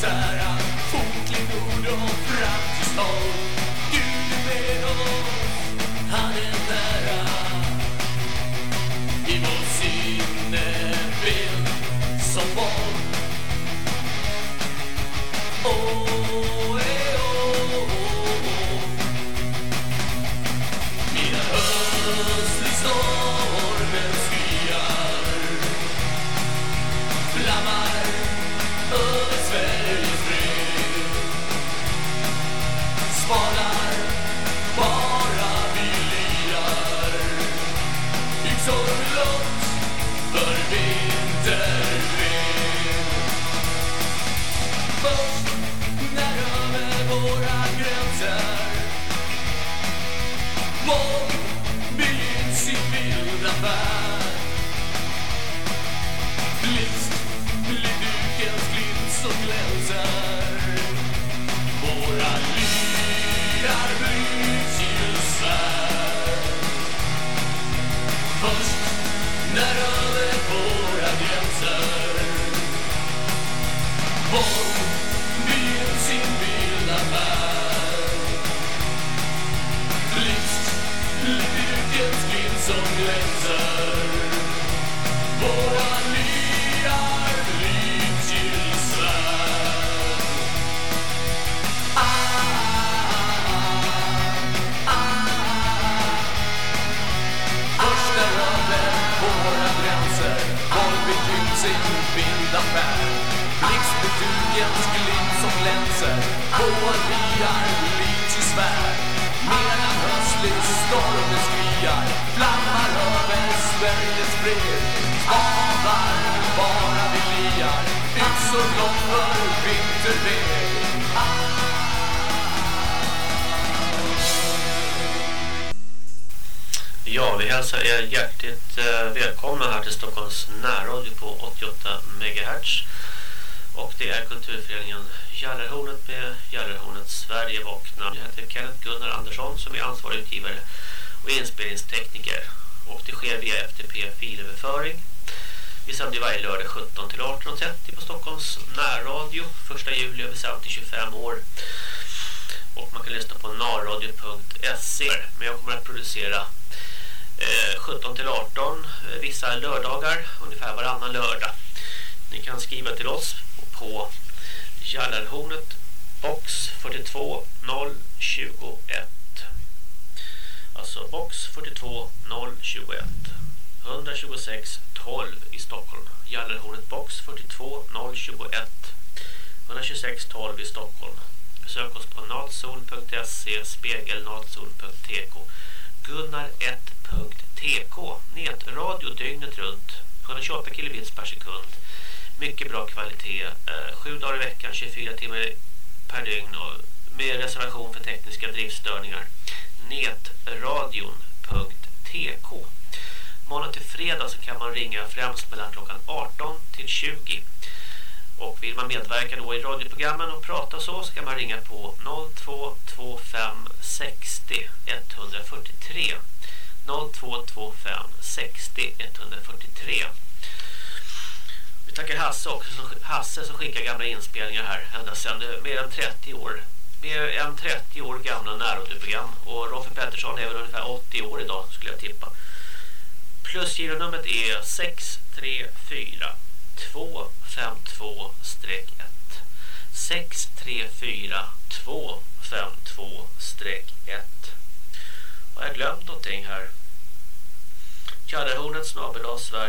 flagga, Sveriges Yxor blått för vinterved Först när över våra gränser. Moln begynt sin vilda färd. Som glänser Våra lyar bryts ljusvärd ah, ah, ah. Först raden över våra gränser Har betytt sin vilda affär. Blixt Lukens glimt som glänser Våra lyar blir till svärd Medan höstlig storm beskriver skriar Flammar över Sveriges fred Spanar bara vi liar Yxor blott för vinterväg Ja, vi hälsar er hjärtligt eh, välkomna här till Stockholms närradio på 88 MHz. Och det är kulturföreningen Jallarhornet med Jallarhornet Sverige vakna. Jag heter Kenneth Gunnar Andersson som är ansvarig utgivare och inspelningstekniker. Och det sker via FTP filöverföring. Vi sänder varje lördag 17 till 18.30 på Stockholms närradio. Första juli över sänd till 25 år. Och man kan lyssna på narradio.se. Men jag kommer att producera eh, 17 till 18 eh, vissa lördagar ungefär varannan lördag. Ni kan skriva till oss på Jallarhornet box 42 021 alltså box 42 021 126 12 i Stockholm. Gallerhornet box 42 021 126 12 i Stockholm. Besök oss på natsol.se spegelnatsol.tk gunnar1.tk nätradio dygnet runt. 128 kilobits per sekund. Mycket bra kvalitet. Eh, sju dagar i veckan 24 timmar per dygn och med reservation för tekniska driftstörningar netradion.tk måndag till fredag så kan man ringa främst mellan klockan 18 till 20 och vill man medverka då i radioprogrammen och prata så så kan man ringa på 0225 60 143 0225 60 143 Vi tackar Hasse också Hasse som skickar gamla inspelningar här ända sedan eh, mer än 30 år blev en 30 år gamla närradioprogram och Roffe Pettersson är väl ungefär 80 år idag skulle jag tippa. Plusgironumret är 634 252-1 634 252-1 Har jag glömt någonting här? Källarhornet snabel Sverige.